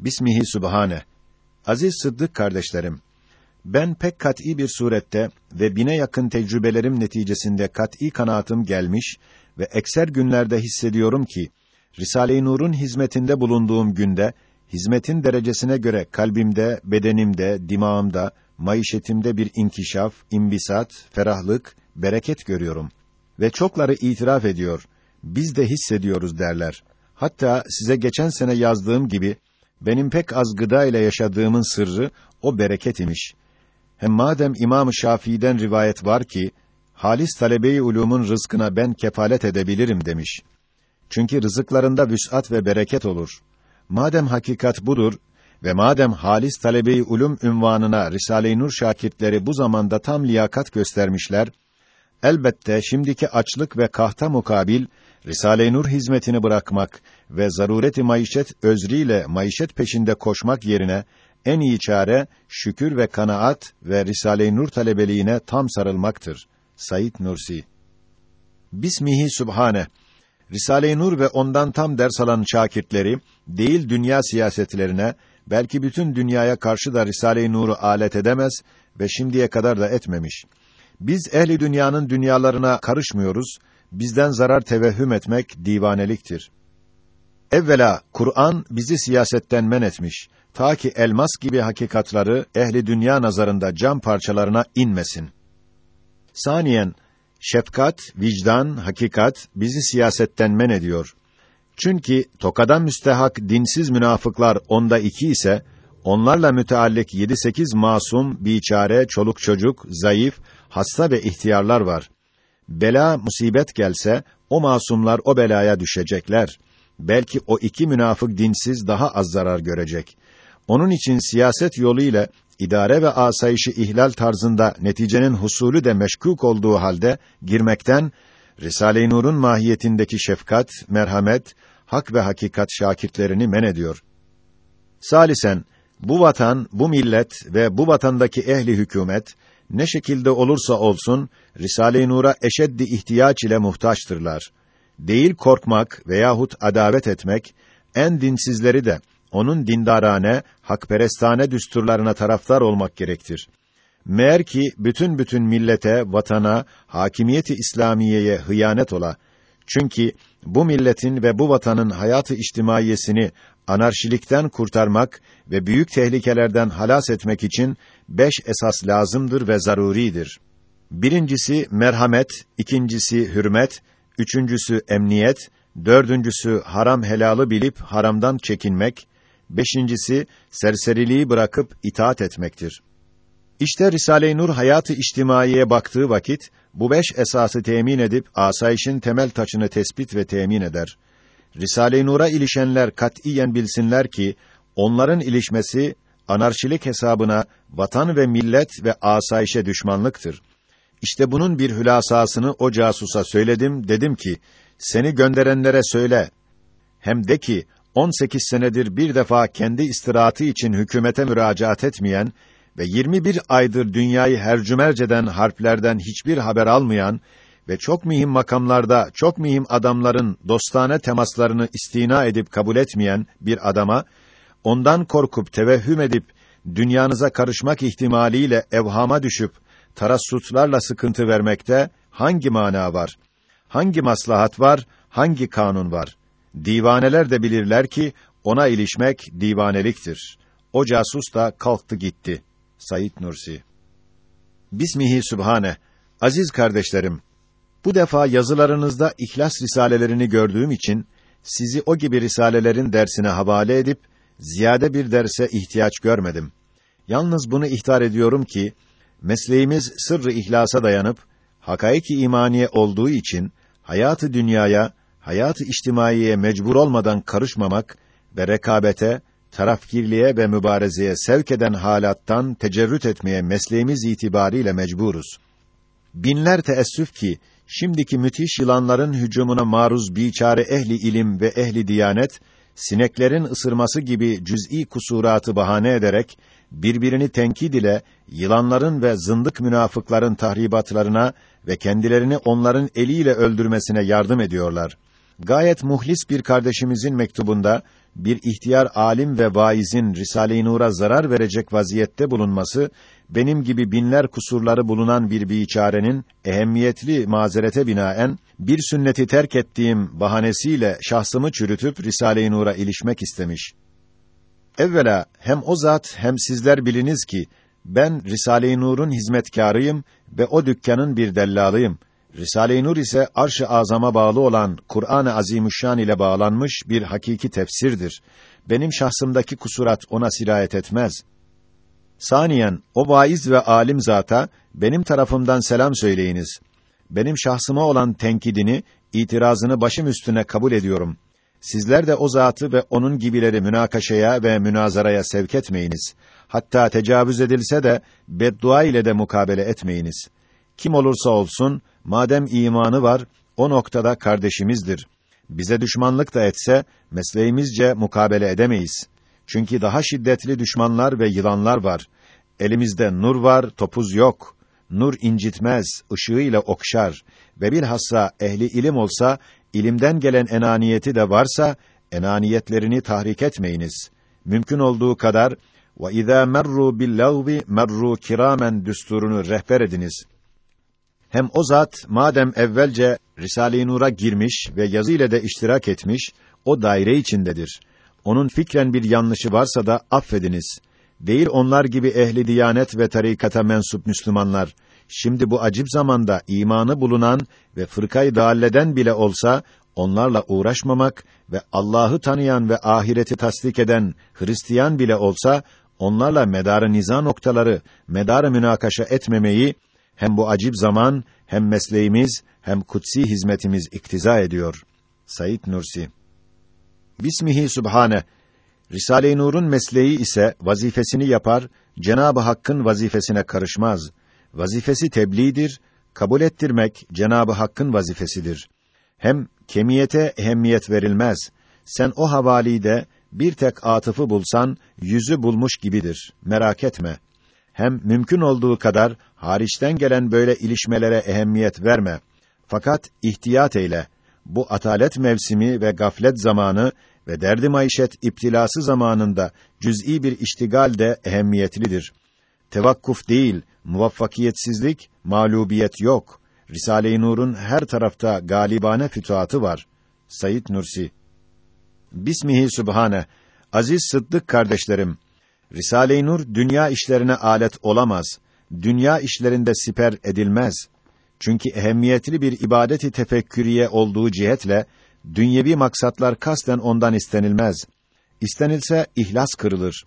Bismihi Sübhane. Aziz Sıddık kardeşlerim, ben pek kat'î bir surette ve bine yakın tecrübelerim neticesinde kat'î kanaatim gelmiş ve ekser günlerde hissediyorum ki, Risale-i Nur'un hizmetinde bulunduğum günde, hizmetin derecesine göre kalbimde, bedenimde, dimağımda, maişetimde bir inkişaf, imbisat, ferahlık, bereket görüyorum. Ve çokları itiraf ediyor, biz de hissediyoruz derler. Hatta size geçen sene yazdığım gibi, benim pek az gıda ile yaşadığımın sırrı o bereket imiş. Hem madem İmam-ı Şafii'den rivayet var ki halis talebe-i ulumun rızkına ben kefalet edebilirim demiş. Çünkü rızıklarında vüs'at ve bereket olur. Madem hakikat budur ve madem halis talebe-i ulum ünvanına Risale-i Nur şakirtleri bu zamanda tam liyakat göstermişler, elbette şimdiki açlık ve kahta mukabil Risale-i Nur hizmetini bırakmak ve zaruret-i maişet özriyle maişet peşinde koşmak yerine en iyi çare şükür ve kanaat ve Risale-i Nur talebeliğine tam sarılmaktır. Said Nursi Bismihi Sübhane Risale-i Nur ve ondan tam ders alan şakirtleri değil dünya siyasetlerine belki bütün dünyaya karşı da Risale-i Nur'u alet edemez ve şimdiye kadar da etmemiş. Biz ehli dünyanın dünyalarına karışmıyoruz. Bizden zarar tevehhüm etmek divaneliktir. Evvela Kur'an bizi siyasetten men etmiş. Ta ki elmas gibi hakikatları ehli dünya nazarında cam parçalarına inmesin. Saniyen şefkat, vicdan, hakikat bizi siyasetten men ediyor. Çünkü tokadan müstehak dinsiz münafıklar onda iki ise onlarla müteallik yedi sekiz masum, biçare, çoluk çocuk, zayıf, hasta ve ihtiyarlar var. Bela, musibet gelse, o masumlar o belaya düşecekler. Belki o iki münafık dinsiz daha az zarar görecek. Onun için siyaset yolu ile idare ve asayişi ihlal tarzında neticenin husulü de meşkuk olduğu halde girmekten Risale-i Nur'un mahiyetindeki şefkat, merhamet, hak ve hakikat şakirtlerini men ediyor. Salisen bu vatan, bu millet ve bu vatandaki ehli hükümet ne şekilde olursa olsun Risale-i Nur'a eşeddi ihtiyaç ile muhtaçtırlar. Değil korkmak veyahut adavet etmek en dinsizleri de onun dindarane, hakperestane düsturlarına taraftar olmak gerektir. Meğer ki bütün bütün millete, vatana, hakimiyeti İslamiye'ye hıyanet ola. Çünkü bu milletin ve bu vatanın hayatı içtimaiyesini anarşilikten kurtarmak ve büyük tehlikelerden halas etmek için beş esas lazımdır ve zaruridir. Birincisi merhamet, ikincisi hürmet, üçüncüsü emniyet, dördüncüsü haram helalı bilip haramdan çekinmek, beşincisi serseriliği bırakıp itaat etmektir. İşte Risale-i Nur hayatı içtimaiye baktığı vakit bu beş esası temin edip asayişin temel taçını tespit ve temin eder. Risale-i Nur'a ilişenler katiyen bilsinler ki onların ilişmesi anarşilik hesabına vatan ve millet ve asayişe düşmanlıktır. İşte bunun bir hülasasını o casusa söyledim, dedim ki, seni gönderenlere söyle. Hem de ki, 18 senedir bir defa kendi istirahatı için hükümete müracaat etmeyen ve 21 aydır dünyayı hercümerceden harplerden hiçbir haber almayan ve çok mühim makamlarda çok mühim adamların dostane temaslarını istina edip kabul etmeyen bir adama ondan korkup tevehhüm edip dünyanıza karışmak ihtimaliyle evhama düşüp tarassutlarla sıkıntı vermekte hangi mana var? Hangi maslahat var? Hangi kanun var? Divaneler de bilirler ki ona ilişmek divaneliktir. O casus da kalktı gitti. Said Nursi Bismihi Sübhane Aziz kardeşlerim, bu defa yazılarınızda İhlas risalelerini gördüğüm için sizi o gibi risalelerin dersine havale edip ziyade bir derse ihtiyaç görmedim. Yalnız bunu ihtar ediyorum ki mesleğimiz sırrı ihlasa dayanıp hakaiki imaniye olduğu için hayatı dünyaya, hayatı içtimaiyeye mecbur olmadan karışmamak ve rekabete, tarafkirliğe ve mübarezeye sevk eden halattan tecerrüt etmeye mesleğimiz itibariyle mecburuz. Binler teessüf ki şimdiki müthiş yılanların hücumuna maruz biçare ehli ilim ve ehli diyanet sineklerin ısırması gibi cüz'i kusuratı bahane ederek birbirini tenkid ile yılanların ve zındık münafıkların tahribatlarına ve kendilerini onların eliyle öldürmesine yardım ediyorlar. Gayet muhlis bir kardeşimizin mektubunda bir ihtiyar alim ve vaizin Risale-i Nur'a zarar verecek vaziyette bulunması benim gibi binler kusurları bulunan bir biçarenin ehemmiyetli mazerete binaen bir sünneti terk ettiğim bahanesiyle şahsımı çürütüp Risale-i Nur'a ilişmek istemiş. Evvela hem o zat hem sizler biliniz ki ben Risale-i Nur'un hizmetkarıyım ve o dükkanın bir dellalıyım. Risale-i Nur ise Arş-ı Azam'a bağlı olan Kur'an-ı Azimüşşan ile bağlanmış bir hakiki tefsirdir. Benim şahsımdaki kusurat ona sirayet etmez. Saniyen o vaiz ve alim zata benim tarafımdan selam söyleyiniz. Benim şahsıma olan tenkidini, itirazını başım üstüne kabul ediyorum. Sizler de o zatı ve onun gibileri münakaşaya ve münazaraya sevk etmeyiniz. Hatta tecavüz edilse de beddua ile de mukabele etmeyiniz. Kim olursa olsun, madem imanı var, o noktada kardeşimizdir. Bize düşmanlık da etse, mesleğimizce mukabele edemeyiz. Çünkü daha şiddetli düşmanlar ve yılanlar var. Elimizde nur var, topuz yok. Nur incitmez, ışığıyla okşar ve bilhassa ehli ilim olsa, ilimden gelen enaniyeti de varsa, enaniyetlerini tahrik etmeyiniz. Mümkün olduğu kadar ve izâ merru billâhvi merru kiramen düsturunu rehber ediniz. Hem o zat madem evvelce Risale-i Nur'a girmiş ve yazı ile de iştirak etmiş, o daire içindedir. Onun fikren bir yanlışı varsa da affediniz. Değil onlar gibi ehli diyanet ve tarikata mensup Müslümanlar. Şimdi bu acip zamanda imanı bulunan ve fırkayı dâlleden bile olsa onlarla uğraşmamak ve Allah'ı tanıyan ve ahireti tasdik eden Hristiyan bile olsa onlarla medarı niza noktaları, medarı münakaşa etmemeyi hem bu acip zaman hem mesleğimiz hem kutsi hizmetimiz iktiza ediyor. Said Nursi Bismihi Sübhane Risale-i Nur'un mesleği ise vazifesini yapar, Cenab-ı Hakk'ın vazifesine karışmaz. Vazifesi tebliğdir, kabul ettirmek Cenab-ı Hakk'ın vazifesidir. Hem kemiyete ehemmiyet verilmez. Sen o havalide bir tek atıfı bulsan yüzü bulmuş gibidir. Merak etme. Hem mümkün olduğu kadar hariçten gelen böyle ilişmelere ehemmiyet verme. Fakat ihtiyat eyle. Bu atalet mevsimi ve gaflet zamanı ve derdi maişet iptilası zamanında cüz'i bir iştigal de ehemmiyetlidir. Tevakkuf değil, muvaffakiyetsizlik, mağlubiyet yok. Risale-i Nur'un her tarafta galibane fütuhatı var. Sayit Nursi Bismihi Sübhane Aziz Sıddık kardeşlerim Risale-i Nur dünya işlerine alet olamaz. Dünya işlerinde siper edilmez. Çünkü ehemmiyetli bir ibadeti tefekküriye olduğu cihetle dünyevi maksatlar kasten ondan istenilmez. İstenilse ihlas kırılır.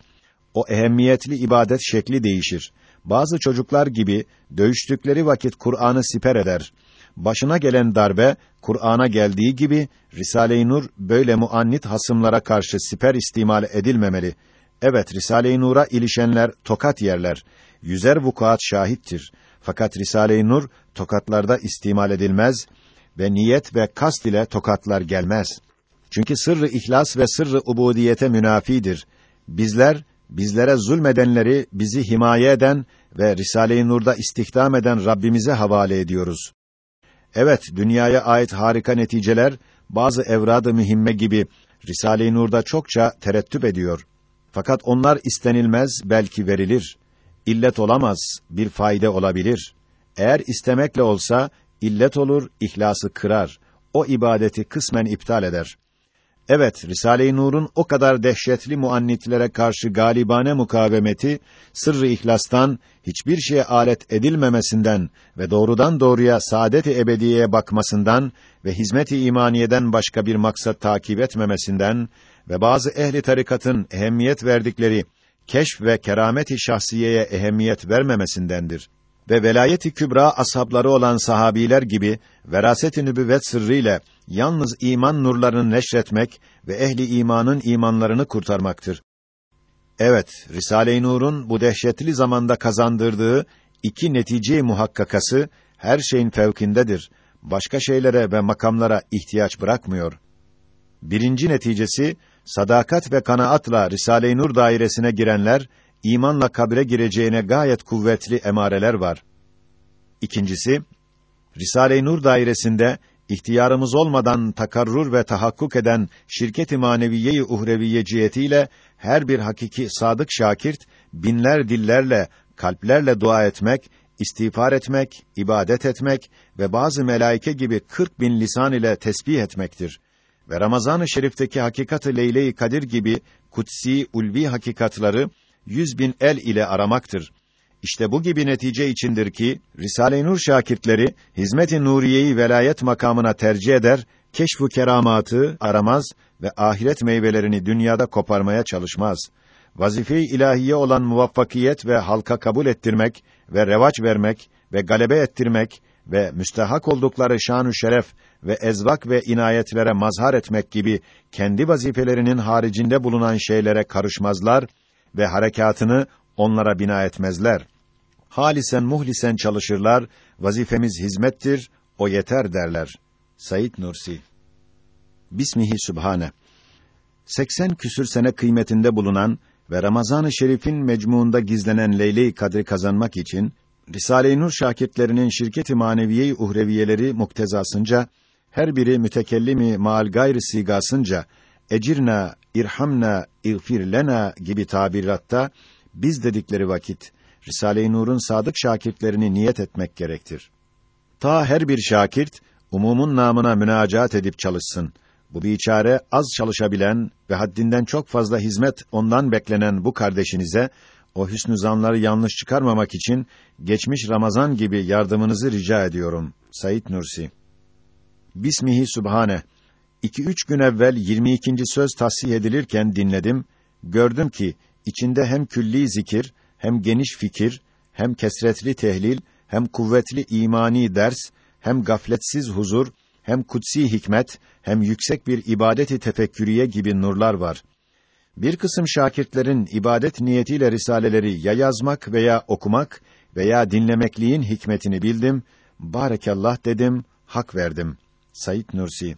O ehemmiyetli ibadet şekli değişir. Bazı çocuklar gibi dövüştükleri vakit Kur'an'ı siper eder. Başına gelen darbe Kur'an'a geldiği gibi Risale-i Nur böyle muannit hasımlara karşı siper istimal edilmemeli. Evet Risale-i Nur'a ilişenler tokat yerler. Yüzer vukuat şahittir. Fakat Risale-i Nur tokatlarda istimal edilmez ve niyet ve kast ile tokatlar gelmez. Çünkü sırrı ihlas ve sırrı ubudiyete münafidir. Bizler bizlere zulmedenleri bizi himaye eden ve Risale-i Nur'da istihdam eden Rabbimize havale ediyoruz. Evet, dünyaya ait harika neticeler bazı evrad-ı mühimme gibi Risale-i Nur'da çokça terettüp ediyor. Fakat onlar istenilmez, belki verilir. İllet olamaz, bir fayda olabilir. Eğer istemekle olsa illet olur, ihlası kırar. O ibadeti kısmen iptal eder. Evet, Risale-i Nur'un o kadar dehşetli muannitlere karşı galibane mukavemeti, sırrı ihlastan, hiçbir şeye alet edilmemesinden ve doğrudan doğruya saadet-i ebediyeye bakmasından ve hizmet-i imaniyeden başka bir maksat takip etmemesinden ve bazı ehli tarikatın ehemmiyet verdikleri keşf ve keramet-i şahsiyeye ehemmiyet vermemesindendir ve velayet-i kübra ashabları olan sahabiler gibi veraset-i nübüvvet sırrıyla yalnız iman nurlarını neşretmek ve ehli imanın imanlarını kurtarmaktır. Evet, Risale-i Nur'un bu dehşetli zamanda kazandırdığı iki netice muhakkakası her şeyin fevkindedir. Başka şeylere ve makamlara ihtiyaç bırakmıyor. Birinci neticesi sadakat ve kanaatla Risale-i Nur dairesine girenler imanla kabre gireceğine gayet kuvvetli emareler var. İkincisi, Risale-i Nur dairesinde ihtiyarımız olmadan takarrur ve tahakkuk eden şirket-i maneviye-i uhreviye cihetiyle her bir hakiki sadık şakirt binler dillerle, kalplerle dua etmek, istiğfar etmek, ibadet etmek ve bazı melaike gibi 40 bin lisan ile tesbih etmektir. Ve Ramazan-ı Şerif'teki hakikat-ı Leyle-i Kadir gibi kutsi, ulvi hakikatları yüz bin el ile aramaktır. İşte bu gibi netice içindir ki Risale-i Nur şakirtleri hizmet-i nuriyeyi velayet makamına tercih eder, keşfu keramatı aramaz ve ahiret meyvelerini dünyada koparmaya çalışmaz. Vazife-i ilahiye olan muvaffakiyet ve halka kabul ettirmek ve revaç vermek ve galebe ettirmek ve müstehak oldukları şanü şeref ve ezvak ve inayetlere mazhar etmek gibi kendi vazifelerinin haricinde bulunan şeylere karışmazlar ve harekatını onlara bina etmezler. Halisen muhlisen çalışırlar, vazifemiz hizmettir, o yeter derler. Said Nursi Bismihi Sübhane 80 küsür sene kıymetinde bulunan ve Ramazan-ı Şerif'in mecmuunda gizlenen Leyle-i Kadri kazanmak için Risale-i Nur şakirtlerinin şirket-i maneviye uhreviyeleri muktezasınca her biri mütekellimi maal gayri sigasınca ecirna, irhamna, iğfir lena gibi tabiratta biz dedikleri vakit Risale-i Nur'un sadık şakirtlerini niyet etmek gerektir. Ta her bir şakirt umumun namına münacaat edip çalışsın. Bu biçare az çalışabilen ve haddinden çok fazla hizmet ondan beklenen bu kardeşinize o hüsnü zanları yanlış çıkarmamak için geçmiş Ramazan gibi yardımınızı rica ediyorum. Sayit Nursi. Bismihi Subhane. İki üç gün evvel 22. söz tahsih edilirken dinledim. Gördüm ki içinde hem külli zikir, hem geniş fikir, hem kesretli tehlil, hem kuvvetli imani ders, hem gafletsiz huzur, hem kutsi hikmet, hem yüksek bir ibadeti tefekkürüye gibi nurlar var. Bir kısım şakirtlerin ibadet niyetiyle risaleleri ya yazmak veya okumak veya dinlemekliğin hikmetini bildim, barekallah dedim, hak verdim. Sayit Nursi